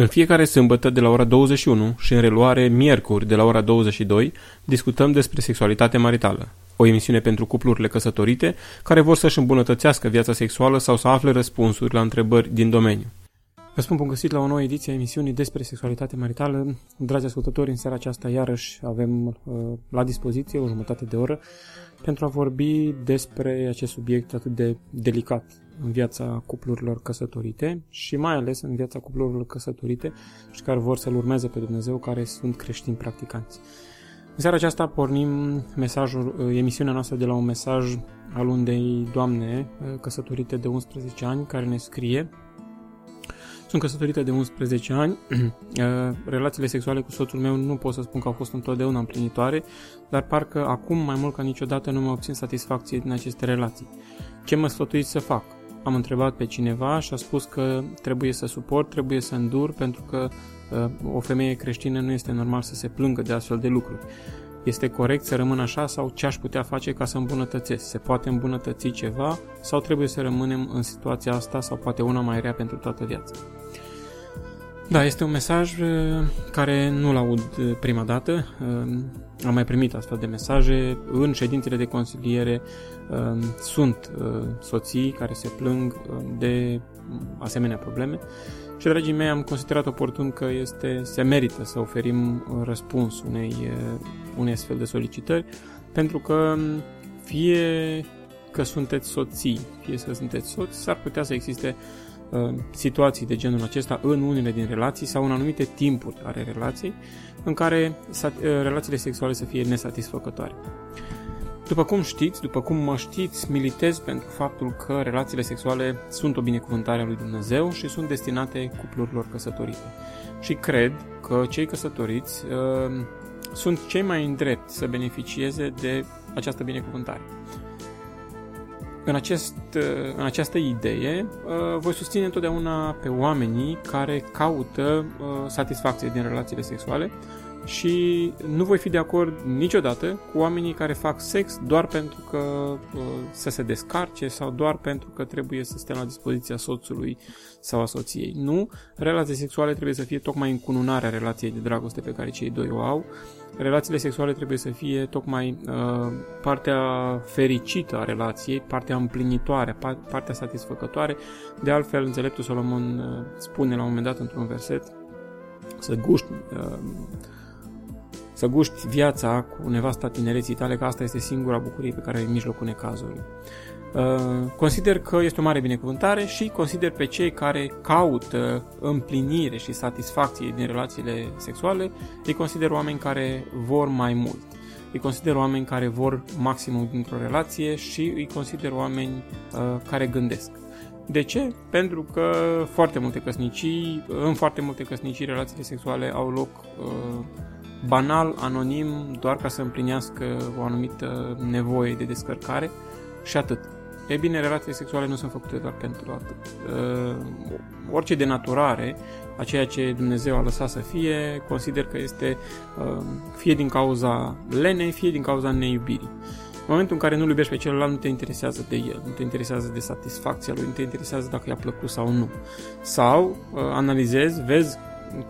În fiecare sâmbătă de la ora 21 și în reluare miercuri de la ora 22 discutăm despre sexualitate maritală, o emisiune pentru cuplurile căsătorite care vor să-și îmbunătățească viața sexuală sau să afle răspunsuri la întrebări din domeniu. Vă spun bun găsit la o nouă ediție a emisiunii despre sexualitate maritală. Dragi ascultători, în seara aceasta iarăși avem uh, la dispoziție o jumătate de oră pentru a vorbi despre acest subiect atât de delicat în viața cuplurilor căsătorite și mai ales în viața cuplurilor căsătorite și care vor să-L urmeze pe Dumnezeu, care sunt creștini practicanți. În seara aceasta pornim mesajul, uh, emisiunea noastră de la un mesaj al undei doamne uh, căsătorite de 11 ani care ne scrie sunt căsătorită de 11 ani. Uh, relațiile sexuale cu soțul meu nu pot să spun că au fost întotdeauna împlinitoare, dar parcă acum mai mult ca niciodată nu mă obțin satisfacție din aceste relații. Ce mă sfătuiți să fac? Am întrebat pe cineva și a spus că trebuie să suport, trebuie să îndur, pentru că uh, o femeie creștină nu este normal să se plângă de astfel de lucruri. Este corect să rămân așa sau ce aș putea face ca să îmbunătățesc? Se poate îmbunătăți ceva sau trebuie să rămânem în situația asta sau poate una mai rea pentru toată viața? Da, este un mesaj uh, care nu-l aud uh, prima dată. Uh, am mai primit astfel de mesaje. În ședințele de consiliere sunt soții care se plâng de asemenea probleme. Și, dragii mei, am considerat oportun că este, se merită să oferim răspuns unei, unei astfel de solicitări, pentru că um, fie că sunteți soții, fie să sunteți soți, s-ar putea să existe Uh, situații de genul acesta în unele din relații sau în anumite timpuri ale relației în care uh, relațiile sexuale să fie nesatisfăcătoare. După cum știți, după cum mă știți, militez pentru faptul că relațiile sexuale sunt o binecuvântare a lui Dumnezeu și sunt destinate cuplurilor căsătorite. Și cred că cei căsătoriți uh, sunt cei mai îndrept să beneficieze de această binecuvântare. În, acest, în această idee uh, voi susține întotdeauna pe oamenii care caută uh, satisfacție din relațiile sexuale și nu voi fi de acord niciodată cu oamenii care fac sex doar pentru că uh, să se descarce sau doar pentru că trebuie să stea la dispoziția soțului sau a soției. Nu, relații sexuale trebuie să fie tocmai încununarea relației de dragoste pe care cei doi o au. Relațiile sexuale trebuie să fie tocmai uh, partea fericită a relației, partea împlinitoare, partea satisfăcătoare. De altfel, înțeleptul Solomon uh, spune la un moment dat într-un verset să guști uh, să guști viața cu nevasta tinereții tale, că asta este singura bucurie pe care ai în mijlocul necazului. Uh, consider că este o mare binecuvântare și consider pe cei care caută împlinire și satisfacție din relațiile sexuale, îi consider oameni care vor mai mult. Îi consider oameni care vor maximum dintr-o relație și îi consider oameni uh, care gândesc. De ce? Pentru că foarte multe căsnicii, în foarte multe căsnicii, relațiile sexuale au loc uh, banal, anonim, doar ca să împlinească o anumită nevoie de descărcare și atât. E bine, relațiile sexuale nu sunt făcute doar pentru atât. Uh, orice denaturare a ceea ce Dumnezeu a lăsat să fie, consider că este uh, fie din cauza lenei, fie din cauza neiubirii. În momentul în care nu-l iubești pe celălalt, nu te interesează de el, nu te interesează de satisfacția lui, nu te interesează dacă i-a plăcut sau nu. Sau uh, analizezi, vezi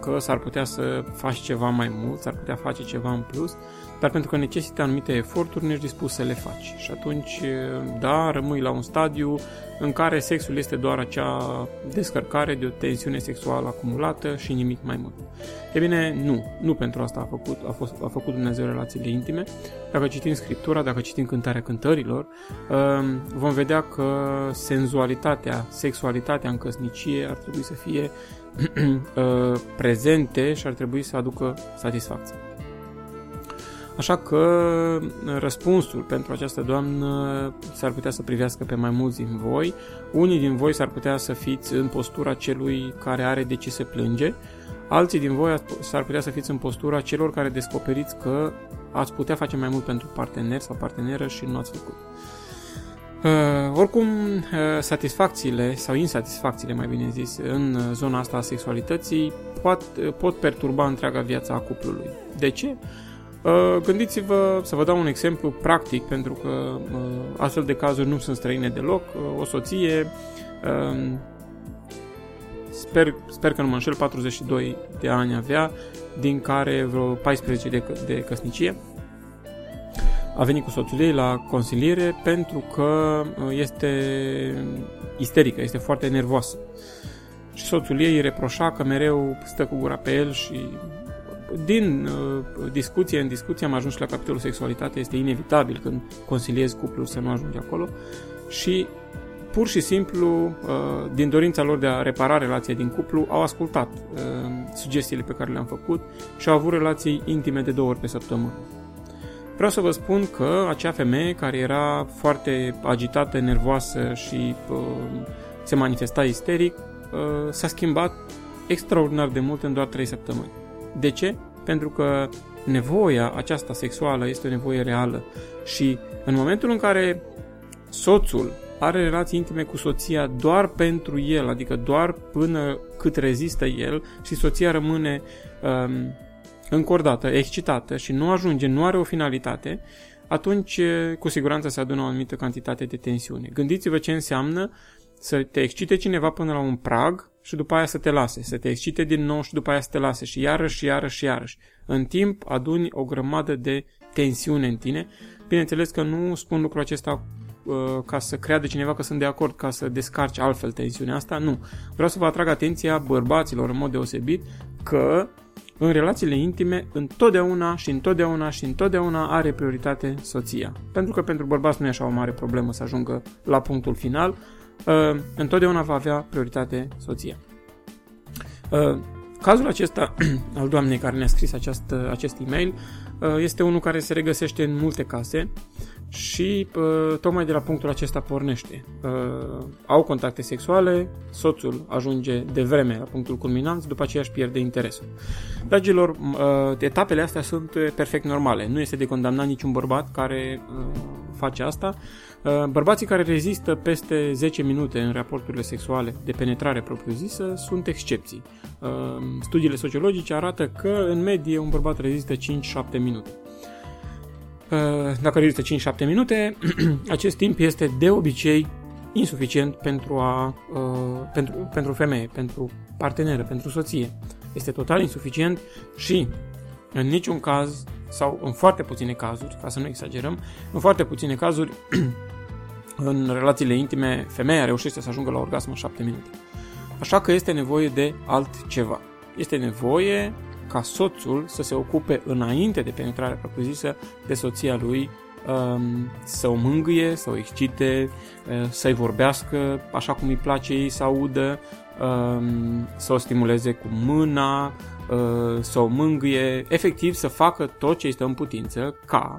că s-ar putea să faci ceva mai mult, s-ar putea face ceva în plus, dar pentru că necesită anumite eforturi, nu ești dispus să le faci. Și atunci, da, rămâi la un stadiu în care sexul este doar acea descărcare de o tensiune sexuală acumulată și nimic mai mult. E bine, nu, nu pentru asta a făcut, a, fost, a făcut Dumnezeu relațiile intime. Dacă citim Scriptura, dacă citim cântarea cântărilor, um, vom vedea că senzualitatea, sexualitatea în căsnicie ar trebui să fie uh, prezente și ar trebui să aducă satisfacție. Așa că uh, răspunsul pentru această doamnă s-ar putea să privească pe mai mulți din voi. Unii din voi s-ar putea să fiți în postura celui care are de ce se plânge, alții din voi s-ar putea să fiți în postura celor care descoperiți că ați putea face mai mult pentru partener sau parteneră și nu ați făcut. Uh, oricum, uh, satisfacțiile sau insatisfacțiile, mai bine zis, în zona asta a sexualității pot, uh, pot perturba întreaga viața a cuplului. De ce? Uh, gândiți-vă să vă dau un exemplu practic, pentru că uh, astfel de cazuri nu sunt străine deloc. Uh, o soție um, sper, sper că nu mă înșel, 42 de ani avea, din care vreo 14 de, de căsnicie. A venit cu soțul ei la consiliere pentru că uh, este isterică, este foarte nervoasă. Și soțul ei îi reproșa că mereu stă cu gura pe el și din uh, discuție în discuție am ajuns la capitolul sexualitate, este inevitabil când consiliezi cuplul să nu ajungi acolo și pur și simplu, uh, din dorința lor de a repara relația din cuplu, au ascultat uh, sugestiile pe care le-am făcut și au avut relații intime de două ori pe săptămână. Vreau să vă spun că acea femeie care era foarte agitată, nervoasă și uh, se manifesta isteric, uh, s-a schimbat extraordinar de mult în doar 3 săptămâni. De ce? Pentru că nevoia aceasta sexuală este o nevoie reală și în momentul în care soțul are relații intime cu soția doar pentru el, adică doar până cât rezistă el și soția rămâne um, încordată, excitată și nu ajunge, nu are o finalitate, atunci cu siguranță se adună o anumită cantitate de tensiune. Gândiți-vă ce înseamnă să te excite cineva până la un prag și după aia să te lase, să te excite din nou și după aia să te lase și iarăși și iarăși și iarăși. În timp aduni o grămadă de tensiune în tine. Bineînțeles că nu spun lucrul acesta uh, ca să creadă cineva că sunt de acord ca să descarci altfel tensiunea asta, nu. Vreau să vă atrag atenția bărbaților în mod deosebit că în relațiile intime, întotdeauna și întotdeauna și întotdeauna are prioritate soția. Pentru că pentru bărbați nu e așa o mare problemă să ajungă la punctul final, uh, întotdeauna va avea prioritate soția. Uh, cazul acesta al doamnei care ne-a scris această, acest e-mail uh, este unul care se regăsește în multe case și uh, tocmai de la punctul acesta pornește. Uh, au contacte sexuale, soțul ajunge de vreme la punctul culminant, după aceea își pierde interesul. Dragilor, uh, etapele astea sunt perfect normale. Nu este de condamnat niciun bărbat care uh, face asta. Uh, bărbații care rezistă peste 10 minute în raporturile sexuale de penetrare propriu-zisă sunt excepții. Uh, studiile sociologice arată că în medie un bărbat rezistă 5-7 minute. Uh, dacă rezistă 5-7 minute, acest timp este de obicei insuficient pentru, a, pentru, pentru femeie, pentru parteneră, pentru soție. Este total insuficient și în niciun caz sau în foarte puține cazuri, ca să nu exagerăm, în foarte puține cazuri, în relațiile intime, femeia reușește să ajungă la orgasm în 7 minute. Așa că este nevoie de altceva. Este nevoie ca soțul să se ocupe înainte de penetrarea propriu-zisă de soția lui, um, să o mângâie, să o excite, uh, să-i vorbească așa cum îi place ei să audă, um, să o stimuleze cu mâna, Uh, să o mângâie, efectiv să facă tot ce este în putință ca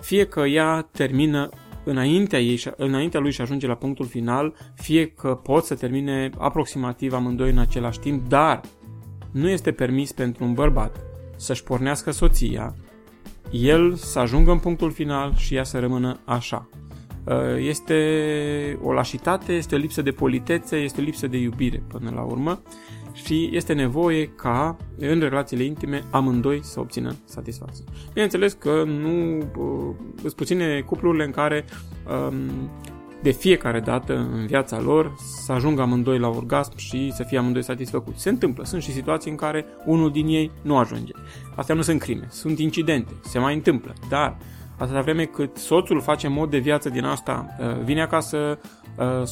fie că ea termină înaintea, ei, înaintea lui și ajunge la punctul final, fie că pot să termine aproximativ amândoi în același timp, dar nu este permis pentru un bărbat să-și pornească soția, el să ajungă în punctul final și ea să rămână așa. Uh, este o lașitate, este o lipsă de politețe, este o lipsă de iubire până la urmă și este nevoie ca în relațiile intime amândoi să obțină satisfacție. Bineînțeles că nu uh, sunt puține cuplurile în care um, de fiecare dată în viața lor să ajungă amândoi la orgasm și să fie amândoi satisfăcuți. Se întâmplă, sunt și situații în care unul din ei nu ajunge. Astea nu sunt crime, sunt incidente, se mai întâmplă, dar atâta vreme cât soțul face mod de viață din asta, uh, vine acasă,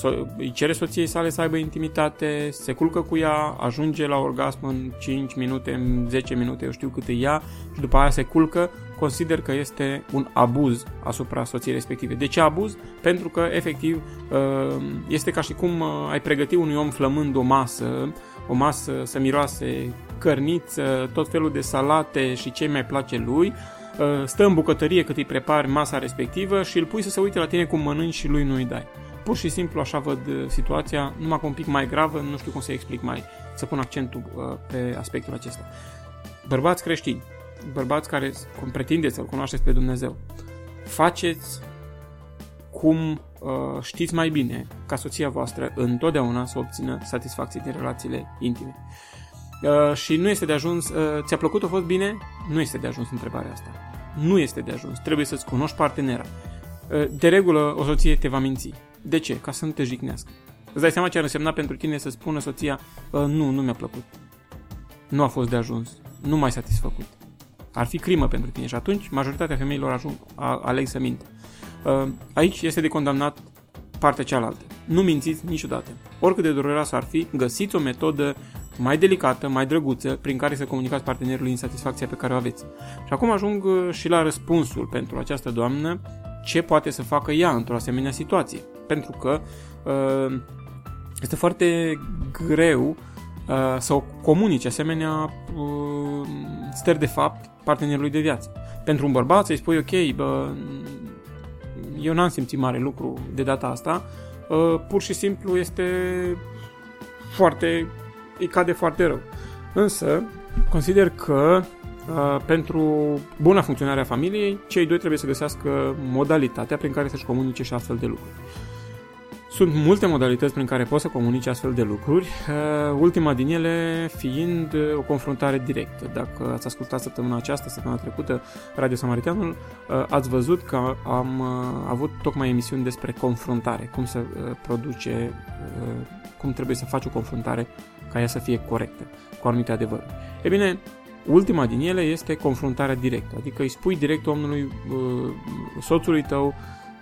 uh, îi cere soției sale să aibă intimitate, se culcă cu ea, ajunge la orgasm în 5 minute, în 10 minute, eu știu cât îi ia și după aia se culcă, consider că este un abuz asupra soției respective. De ce abuz? Pentru că, efectiv, uh, este ca și cum ai pregăti unui om flămând o masă, o masă să miroase cărniță, tot felul de salate și ce mai place lui, Uh, stă în bucătărie cât îi prepari masa respectivă și îl pui să se uite la tine cum mănânci și lui nu-i dai. Pur și simplu așa văd uh, situația, numai că un pic mai gravă, nu știu cum să explic mai, să pun accentul uh, pe aspectul acesta. Bărbați creștini, bărbați care cum pretindeți să-L cunoașteți pe Dumnezeu, faceți cum uh, știți mai bine ca soția voastră întotdeauna să obțină satisfacție din relațiile intime. Uh, și nu este de ajuns, uh, ți-a plăcut, a fost bine? Nu este de ajuns întrebarea asta. Nu este de ajuns. Trebuie să-ți cunoști partenera. Uh, de regulă, o soție te va minți. De ce? Ca să nu te jignească. Îți dai seama ce ar însemna pentru tine să spună soția, nu, nu mi-a plăcut. Nu a fost de ajuns. Nu mai satisfăcut. Ar fi crimă pentru tine și atunci majoritatea femeilor ajung, a, aleg să minte. Aici este de condamnat partea cealaltă. Nu mințiți niciodată. Oricât de dureroasă ar fi, găsiți o metodă mai delicată, mai drăguță, prin care să comunicați partenerului insatisfacția pe care o aveți. Și acum ajung uh, și la răspunsul pentru această doamnă, ce poate să facă ea într-o asemenea situație. Pentru că uh, este foarte greu uh, să o comunice asemenea stări de fapt partenerului de viață. Pentru un bărbat să-i spui, ok, bă, eu n-am simțit mare lucru de data asta, pur și simplu este foarte îi cade foarte rău. Însă, consider că uh, pentru buna funcționare a familiei, cei doi trebuie să găsească modalitatea prin care să-și comunice și astfel de lucruri. Sunt multe modalități prin care poți să comunici astfel de lucruri, uh, ultima din ele fiind o confruntare directă. Dacă ați ascultat săptămâna aceasta, săptămâna trecută, Radio Samariteanul, uh, ați văzut că am uh, avut tocmai emisiuni despre confruntare, cum să produce, cum trebuie să faci o confruntare ca ea să fie corectă, cu anumite adevăruri. E bine, ultima din ele este confruntarea directă, adică îi spui direct omnului, uh, soțului tău,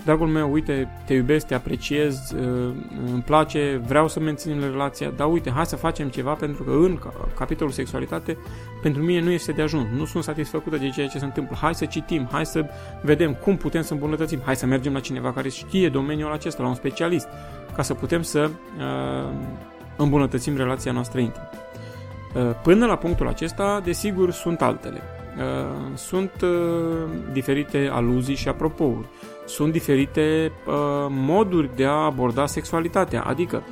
dragul meu, uite, te iubesc, te apreciez, uh, îmi place, vreau să menținem relația, dar uite, hai să facem ceva pentru că în capitolul sexualitate pentru mine nu este de ajuns, nu sunt satisfăcută de ceea ce se întâmplă, hai să citim, hai să vedem cum putem să îmbunătățim, hai să mergem la cineva care știe domeniul acesta, la un specialist, ca să putem să uh, îmbunătățim relația noastră intimă. Uh, până la punctul acesta, desigur, sunt altele. Uh, sunt uh, diferite aluzii și apropouri. Sunt diferite moduri de a aborda sexualitatea. Adică,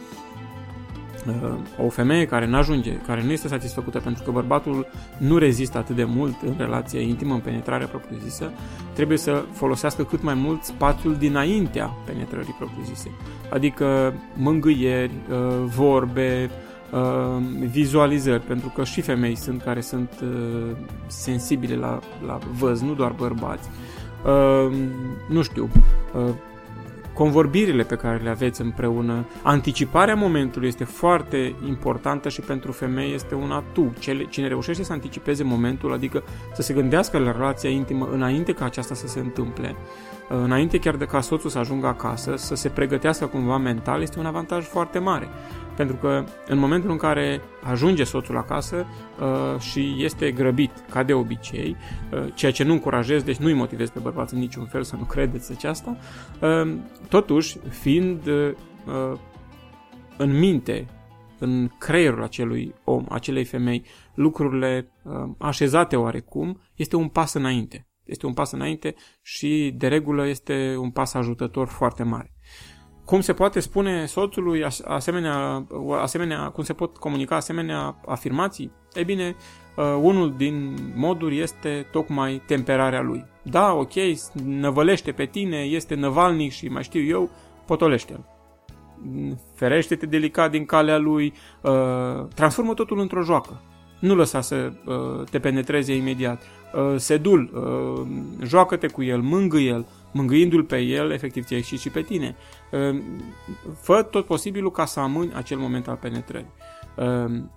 o femeie care nu ajunge, care nu este satisfăcută pentru că bărbatul nu rezistă atât de mult în relația intimă, în penetrarea propriu-zisă, trebuie să folosească cât mai mult spațiul dinaintea penetrării propriu-zise. Adică mângâieri, uh, vorbe, uh, vizualizări, pentru că și femei sunt care sunt uh, sensibile la, la văz, nu doar bărbați. Nu știu, convorbirile pe care le aveți împreună, anticiparea momentului este foarte importantă și pentru femei este un atu. Cine reușește să anticipeze momentul, adică să se gândească la relația intimă înainte ca aceasta să se întâmple, înainte chiar de ca soțul să ajungă acasă, să se pregătească cumva mental, este un avantaj foarte mare. Pentru că în momentul în care ajunge soțul acasă uh, și este grăbit, ca de obicei, uh, ceea ce nu încurajez, deci nu-i motivez pe bărbat în niciun fel să nu credeți aceasta, uh, totuși, fiind uh, în minte, în creierul acelui om, acelei femei, lucrurile uh, așezate oarecum, este un pas înainte. Este un pas înainte și, de regulă, este un pas ajutător foarte mare. Cum se poate spune soțului asemenea, asemenea, cum se pot comunica asemenea afirmații? Ei bine, uh, unul din moduri este tocmai temperarea lui. Da, ok, năvălește pe tine, este năvalnic și mai știu eu, potolește-l. Ferește-te delicat din calea lui, uh, transformă totul într-o joacă. Nu lăsa să uh, te penetreze imediat. Sedul, joacă-te cu el, mângâi el, mângâindu-l pe el, efectiv te și pe tine. Ehm, fă tot posibilul ca să amâni acel moment al penetrării. Ehm,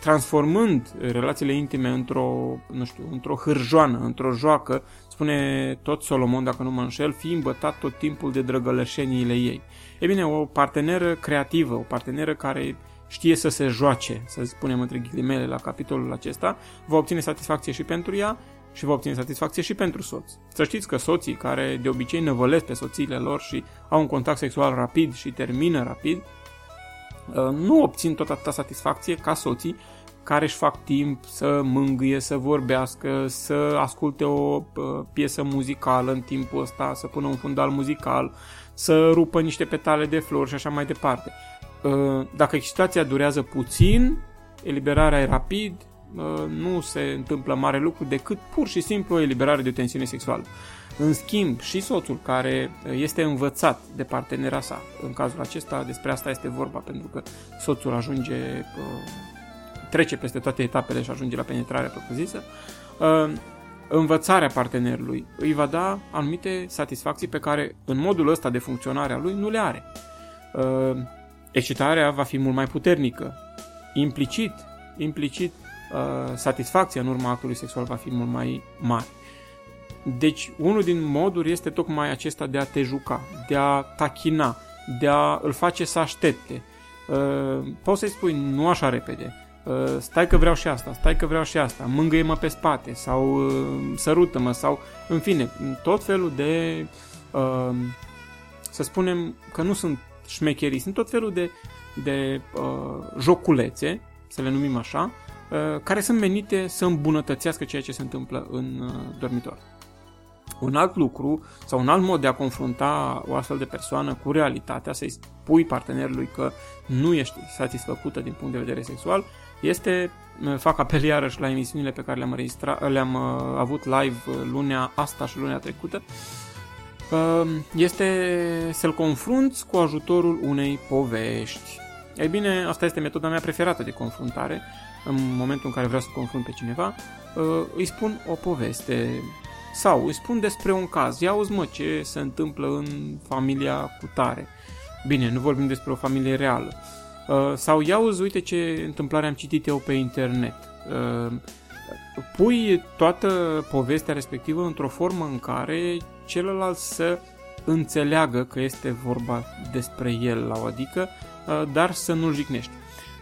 transformând relațiile intime într-o, nu știu, într-o hârjoană, într-o joacă, spune tot Solomon, dacă nu mă înșel, fi îmbătat tot timpul de drăgălășeniile ei. E bine, o parteneră creativă, o parteneră care știe să se joace, să spunem între ghilimele la capitolul acesta, va obține satisfacție și pentru ea și va obține satisfacție și pentru soț. Să știți că soții care de obicei năvălesc pe soțiile lor și au un contact sexual rapid și termină rapid, uh, nu obțin tot atâta satisfacție ca soții care își fac timp să mângâie, să vorbească, să asculte o uh, piesă muzicală în timpul ăsta, să pună un fundal muzical, să rupă niște petale de flori și așa mai departe. Uh, dacă excitația durează puțin, eliberarea e rapid, nu se întâmplă mare lucru decât pur și simplu o eliberare de tensiune sexuală. În schimb, și soțul care este învățat de partenera sa, în cazul acesta despre asta este vorba, pentru că soțul ajunge, trece peste toate etapele și ajunge la penetrarea propriu-zisă, învățarea partenerului îi va da anumite satisfacții pe care în modul ăsta de funcționare a lui nu le are. Excitarea va fi mult mai puternică. Implicit, implicit, uh, satisfacția în urma actului sexual va fi mult mai mare. Deci, unul din moduri este tocmai acesta de a te juca, de a tachina, de a îl face să aștepte. Uh, poți să-i spui, nu așa repede, uh, stai că vreau și asta, stai că vreau și asta, mângâie-mă pe spate sau uh, sărută-mă sau, în fine, tot felul de, uh, să spunem că nu sunt șmecherii, sunt tot felul de, de uh, joculețe, să le numim așa, uh, care sunt menite să îmbunătățească ceea ce se întâmplă în uh, dormitor. Un alt lucru sau un alt mod de a confrunta o astfel de persoană cu realitatea, să-i spui partenerului că nu ești satisfăcută din punct de vedere sexual, este, uh, fac apel iarăși la emisiunile pe care le-am, le-am uh, avut live uh, lunea asta și lunea trecută, este să-l confrunți cu ajutorul unei povești. Ei bine, asta este metoda mea preferată de confruntare. În momentul în care vreau să confrunt pe cineva, îi spun o poveste sau îi spun despre un caz. Ia uzi mă ce se întâmplă în familia cu tare. Bine, nu vorbim despre o familie reală. Uh, sau ia uzi, uite ce întâmplare am citit eu pe internet. Uh, pui toată povestea respectivă într-o formă în care celălalt să înțeleagă că este vorba despre el la o adică, uh, dar să nu-l jignești.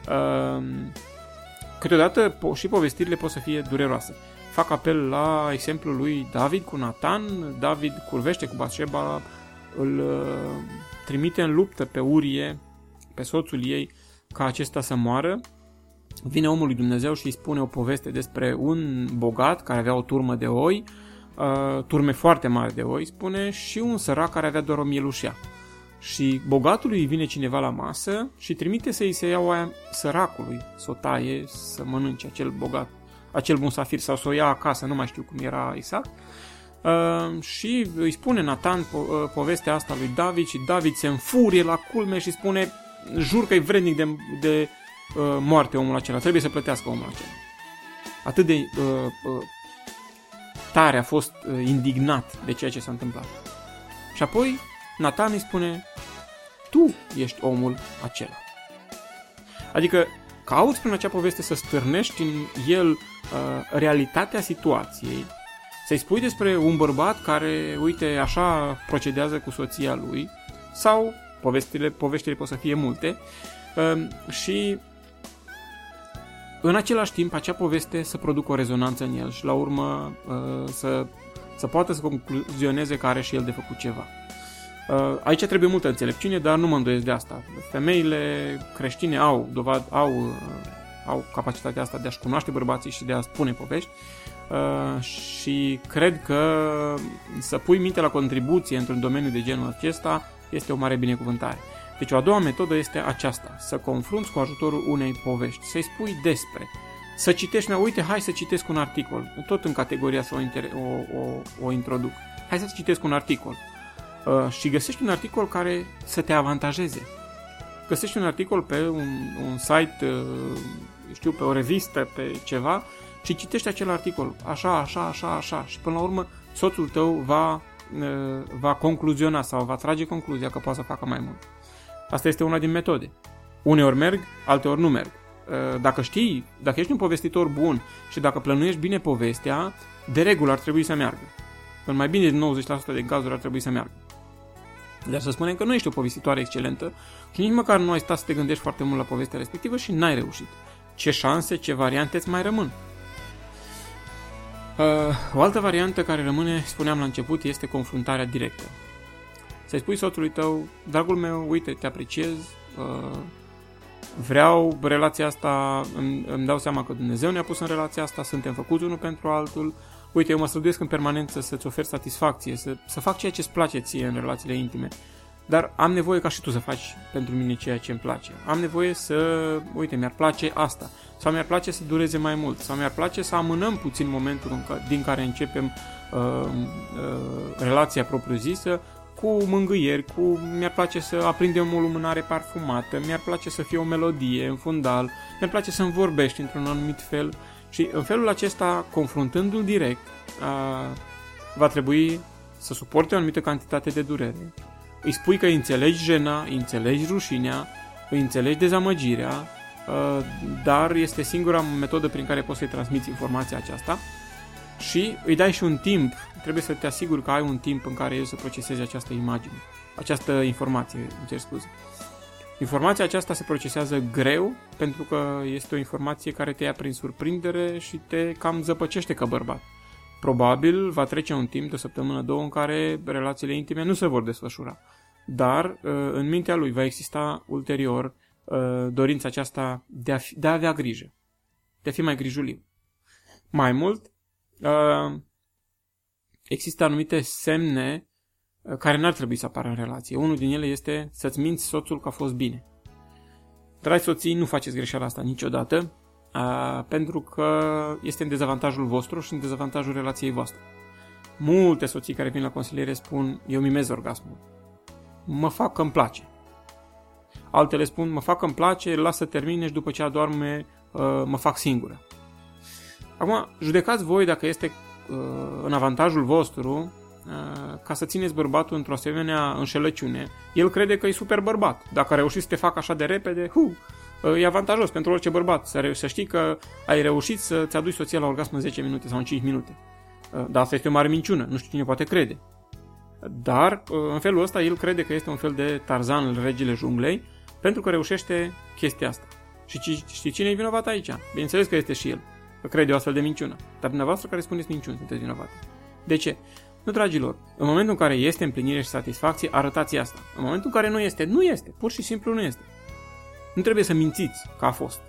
Uh, câteodată și povestirile pot să fie dureroase fac apel la exemplul lui David cu Nathan. David curvește cu Bathsheba, îl uh, trimite în luptă pe Urie, pe soțul ei, ca acesta să moară. Vine omul lui Dumnezeu și îi spune o poveste despre un bogat care avea o turmă de oi, uh, turme foarte mari de oi, spune, și un sărac care avea doar o mielușea. Și bogatului îi vine cineva la masă și trimite să-i se ia oaia săracului, să o taie, să mănânce acel bogat acel musafir sau să o ia acasă, nu mai știu cum era exact. Uh, și îi spune Nathan po- uh, povestea asta lui David și David se înfurie la culme și spune jur că e vrednic de, de uh, moarte omul acela, trebuie să plătească omul acela. Atât de uh, uh, tare a fost uh, indignat de ceea ce s-a întâmplat. Și apoi Nathan îi spune tu ești omul acela. Adică cauți prin acea poveste să stârnești în el Uh, realitatea situației, să-i spui despre un bărbat care, uite, așa procedează cu soția lui, sau povestile, poveștile pot să fie multe, uh, și în același timp acea poveste să producă o rezonanță în el și la urmă uh, să, să poată să concluzioneze că are și el de făcut ceva. Aici trebuie multă înțelepciune, dar nu mă îndoiesc de asta. Femeile creștine au, dovad, au au capacitatea asta de a-și cunoaște bărbații și de a spune povești uh, și cred că să pui minte la contribuție într-un domeniu de genul acesta este o mare binecuvântare. Deci o a doua metodă este aceasta, să confrunți cu ajutorul unei povești, să-i spui despre, să citești, na, uite, hai să citesc un articol, tot în categoria să o, inter- o, o, o introduc, hai să citesc un articol. Uh, și găsești un articol care să te avantajeze. Găsești un articol pe un, un site uh, știu, pe o revistă, pe ceva și citești acel articol, așa, așa, așa, așa. Și până la urmă soțul tău va, va concluziona sau va trage concluzia că poate să facă mai mult. Asta este una din metode. Uneori merg, alteori nu merg. Dacă știi, dacă ești un povestitor bun și dacă plănuiești bine povestea, de regulă ar trebui să meargă. În mai bine de 90% de cazuri ar trebui să meargă. Dar să spunem că nu ești o povestitoare excelentă și nici măcar nu ai stat să te gândești foarte mult la povestea respectivă și n-ai reușit ce șanse, ce variante îți mai rămân. Uh, o altă variantă care rămâne, spuneam la început, este confruntarea directă. Să-i spui soțului tău, dragul meu, uite, te apreciez, uh, vreau relația asta, îmi, îmi dau seama că Dumnezeu ne-a pus în relația asta, suntem făcuți unul pentru altul, uite, eu mă străduiesc în permanență să-ți ofer satisfacție, să, să fac ceea ce îți place ție în relațiile intime. Dar am nevoie ca și tu să faci pentru mine ceea ce îmi place. Am nevoie să, uite, mi-ar place asta. Sau mi-ar place să dureze mai mult. Sau mi-ar place să amânăm puțin momentul în ca, din care începem uh, uh, relația propriu-zisă cu mângâieri, cu mi-ar place să aprindem o lumânare parfumată, mi-ar place să fie o melodie în fundal, mi-ar place să-mi vorbești într-un anumit fel și în felul acesta, confruntându-l direct, uh, va trebui să suporte o anumită cantitate de durere. Îi spui că înțelegi jena, înțelegi rușinea, îi înțelegi dezamăgirea, uh, dar este singura metodă prin care poți să-i transmiți informația aceasta și îi dai și un timp, trebuie să te asiguri că ai un timp în care el să proceseze această imagine, această informație, îmi cer scuze. Informația aceasta se procesează greu pentru că este o informație care te ia prin surprindere și te cam zăpăcește ca bărbat. Probabil va trece un timp de o săptămână, două, în care relațiile intime nu se vor desfășura. Dar uh, în mintea lui va exista ulterior uh, dorința aceasta de a, fi, de a avea grijă, de a fi mai grijuliu. Mai mult, uh, există anumite semne care n-ar trebui să apară în relație. Unul din ele este să-ți minți soțul că a fost bine. Dragi soții, nu faceți greșeala asta niciodată, a, pentru că este în dezavantajul vostru și în dezavantajul relației voastre. Multe soții care vin la consiliere spun, eu mimez orgasmul. Mă fac că îmi place. Altele spun, mă fac că îmi place, lasă termine și după ce adorme mă fac singură. Acum, judecați voi dacă este în avantajul vostru ca să țineți bărbatul într-o asemenea înșelăciune. El crede că e super bărbat. Dacă a reușit să te facă așa de repede, hu, e avantajos pentru orice bărbat. Să, să știi că ai reușit să-ți aduci soția la orgasm în 10 minute sau în 5 minute. Dar asta este o mare minciună, nu știu cine poate crede. Dar, în felul ăsta, el crede că este un fel de Tarzan, în regele junglei, pentru că reușește chestia asta. Și știi cine e vinovat aici? Bineînțeles că este și el. Că crede o astfel de minciună. Dar dumneavoastră care spuneți minciuni sunteți vinovate. De ce? Nu, dragilor, în momentul în care este împlinire și satisfacție, arătați asta. În momentul în care nu este, nu este. Pur și simplu nu este. Nu trebuie să mințiți că a fost.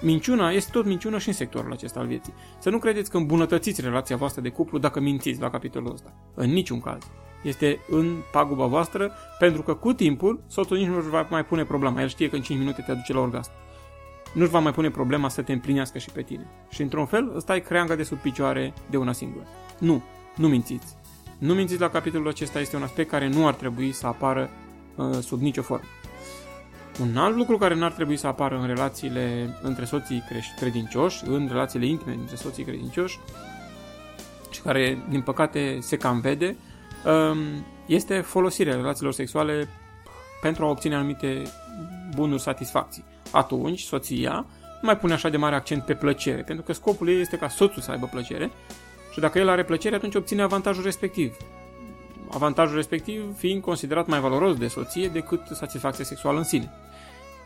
Minciuna este tot minciună și în sectorul acesta al vieții. Să nu credeți că îmbunătățiți relația voastră de cuplu dacă mințiți la capitolul ăsta. În niciun caz. Este în paguba voastră pentru că cu timpul soțul nici nu va mai pune problema. El știe că în 5 minute te aduce la orgasm. Nu-și va mai pune problema să te împlinească și pe tine. Și într-un fel ăsta e creanga de sub picioare de una singură. Nu, nu mințiți. Nu mințiți la capitolul acesta, este un aspect care nu ar trebui să apară uh, sub nicio formă. Un alt lucru care nu ar trebui să apară în relațiile între soții credincioși, în relațiile intime între soții credincioși, și care, din păcate, se cam vede, um, este folosirea relațiilor sexuale pentru a obține anumite bunuri satisfacții. Atunci, soția nu mai pune așa de mare accent pe plăcere, pentru că scopul ei este ca soțul să aibă plăcere și dacă el are plăcere, atunci obține avantajul respectiv. Avantajul respectiv fiind considerat mai valoros de soție decât satisfacția sexuală în sine.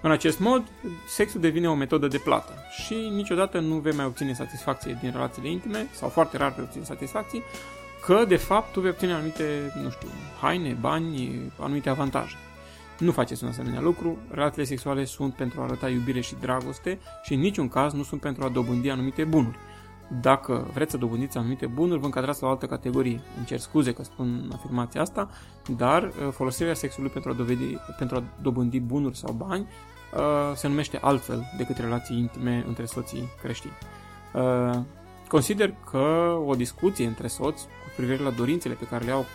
În acest mod, sexul devine o metodă de plată și niciodată nu vei mai obține satisfacție din relațiile intime, sau foarte rar vei obține satisfacție, că de fapt tu vei obține anumite, nu știu, haine, bani, anumite avantaje. Nu faceți un asemenea lucru, relațiile sexuale sunt pentru a arăta iubire și dragoste și în niciun caz nu sunt pentru a dobândi anumite bunuri. Dacă vreți să dobândiți anumite bunuri, vă încadrați la o altă categorie. Îmi cer scuze că spun afirmația asta, dar uh, folosirea sexului pentru a, dovedi, pentru a dobândi bunuri sau bani uh, se numește altfel decât relații intime între soții creștini. Uh, consider că o discuție între soți cu privire la dorințele pe care le au mm,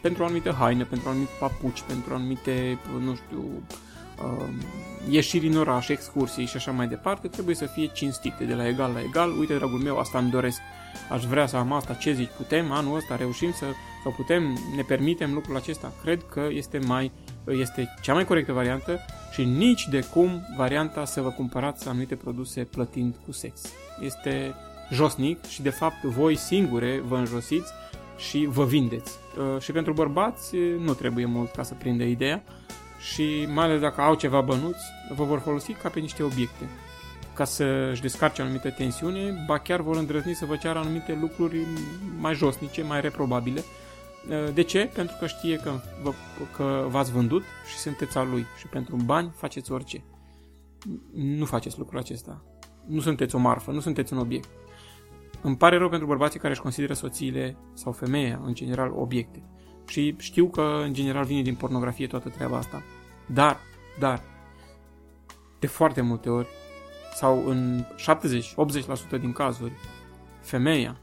pentru o anumită haină, pentru anumite papuci, pentru anumite, nu știu, uh, ieșiri în oraș, excursii și așa mai departe, trebuie să fie cinstite, de la egal la egal. Uite, dragul meu, asta îmi doresc. Aș vrea să am asta, ce zici, putem anul ăsta, reușim să, sau putem, ne permitem lucrul acesta. Cred că este mai este cea mai corectă variantă și nici de cum varianta să vă cumpărați anumite produse plătind cu sex. Este josnic și de fapt voi singure vă înjosiți și vă vindeți. Uh, și pentru bărbați nu trebuie mult ca să prinde ideea și mai ales dacă au ceva bănuți, vă vor folosi ca pe niște obiecte ca să-și descarce anumite tensiune, ba chiar vor îndrăzni să vă ceară anumite lucruri mai josnice, mai reprobabile. De ce? Pentru că știe că, vă, că v-ați vândut și sunteți al lui și pentru bani faceți orice. Nu faceți lucrul acesta. Nu sunteți o marfă, nu sunteți un obiect. Îmi pare rău pentru bărbații care își consideră soțiile sau femeia, în general, obiecte. Și știu că, în general, vine din pornografie toată treaba asta. Dar, dar, de foarte multe ori, sau în 70-80% din cazuri, femeia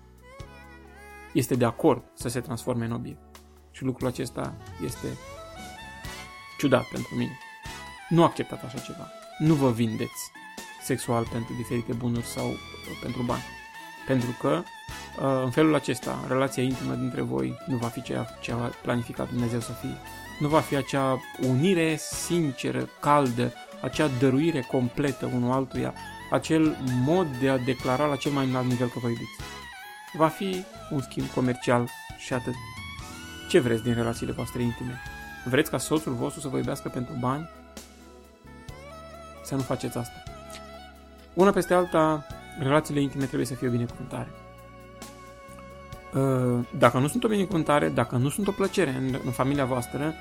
este de acord să se transforme în obiect. Și lucrul acesta este ciudat pentru mine. Nu acceptați așa ceva. Nu vă vindeți sexual pentru diferite bunuri sau pentru bani. Pentru că uh, în felul acesta, relația intimă dintre voi nu va fi ceea ce a planificat Dumnezeu să fie. Nu va fi acea unire sinceră, caldă, acea dăruire completă unul altuia, acel mod de a declara la cel mai înalt nivel că vă iubiți. Va fi un schimb comercial și atât. Ce vreți din relațiile voastre intime? Vreți ca soțul vostru să vă iubească pentru bani? Să nu faceți asta. Una peste alta, relațiile intime trebuie să fie o binecuvântare. Uh, dacă nu sunt o binecuvântare, dacă nu sunt o plăcere în, în familia voastră,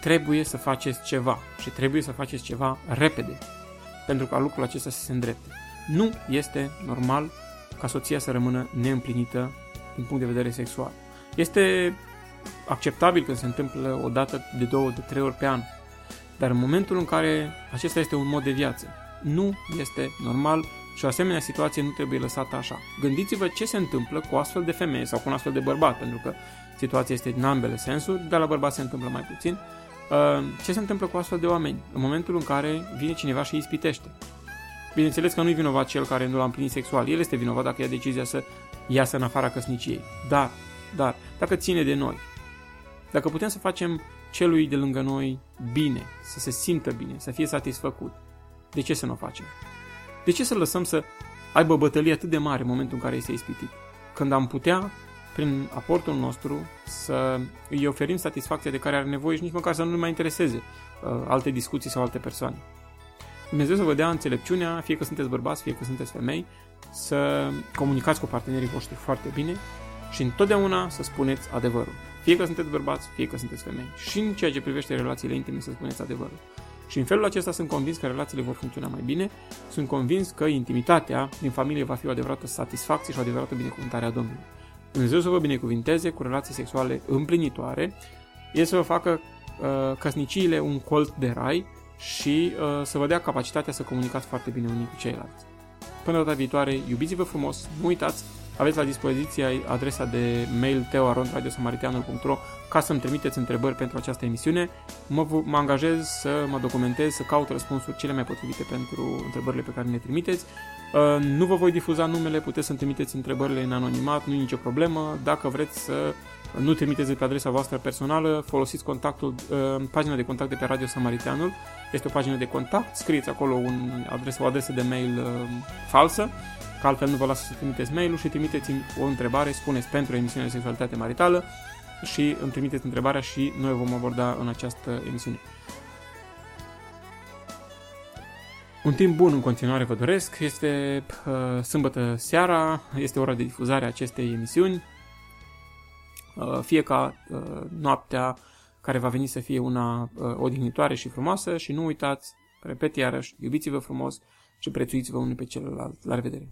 trebuie să faceți ceva și trebuie să faceți ceva repede pentru ca lucrul acesta să se îndrepte. Nu este normal ca soția să rămână neîmplinită din punct de vedere sexual. Este acceptabil când se întâmplă o dată, de două, de trei ori pe an, dar în momentul în care acesta este un mod de viață, nu este normal și o asemenea situație nu trebuie lăsată așa. Gândiți-vă ce se întâmplă cu astfel de femeie sau cu un astfel de bărbat, pentru că situația este în ambele sensuri, dar la bărbat se întâmplă mai puțin. Uh, ce se întâmplă cu astfel de oameni în momentul în care vine cineva și îi ispitește? Bineînțeles că nu-i vinovat cel care nu l-a împlinit sexual, el este vinovat dacă ia decizia să iasă în afara căsniciei. Dar, dar, dacă ține de noi, dacă putem să facem celui de lângă noi bine, să se simtă bine, să fie satisfăcut, de ce să nu o facem? De ce să lăsăm să aibă bătălie atât de mare în momentul în care este ispitit? Când am putea, prin aportul nostru, să îi oferim satisfacția de care are nevoie și nici măcar să nu mai intereseze uh, alte discuții sau alte persoane. Dumnezeu să vă dea înțelepciunea, fie că sunteți bărbați, fie că sunteți femei, să comunicați cu partenerii voștri foarte bine și întotdeauna să spuneți adevărul. Fie că sunteți bărbați, fie că sunteți femei. Și în ceea ce privește relațiile intime să spuneți adevărul. Și în felul acesta sunt convins că relațiile vor funcționa mai bine, sunt convins că intimitatea din familie va fi o adevărată satisfacție și o adevărată binecuvântare a Domnului. Dumnezeu să vă binecuvinteze cu relații sexuale împlinitoare, e să vă facă uh, căsniciile un colt de rai și uh, să vă dea capacitatea să comunicați foarte bine unii cu ceilalți. Până data viitoare, iubiți-vă frumos, nu uitați, aveți la dispoziție adresa de mail teoarondradiosamariteanul.ro ca să-mi trimiteți întrebări pentru această emisiune. Mă, mă angajez să mă documentez, să caut răspunsuri cele mai potrivite pentru întrebările pe care ne trimiteți. Uh, nu vă voi difuza numele, puteți să-mi trimiteți întrebările în anonimat, nu e nicio problemă. Dacă vreți să nu trimiteți pe adresa voastră personală, folosiți contactul, uh, pagina de contact de pe Radio Samariteanul. Este o pagină de contact, scrieți acolo un adres, o adresă de mail uh, falsă, că altfel nu vă lasă să trimiteți mail-ul și trimiteți o întrebare, spuneți pentru emisiunea de sexualitate maritală și îmi trimiteți întrebarea și noi o vom aborda în această emisiune. Un timp bun în continuare vă doresc. Este uh, sâmbătă seara, este ora de difuzare a acestei emisiuni. Uh, fie ca uh, noaptea care va veni să fie una uh, odihnitoare și frumoasă și nu uitați, repet iarăși, iubiți-vă frumos și prețuiți-vă unul pe celălalt. La revedere!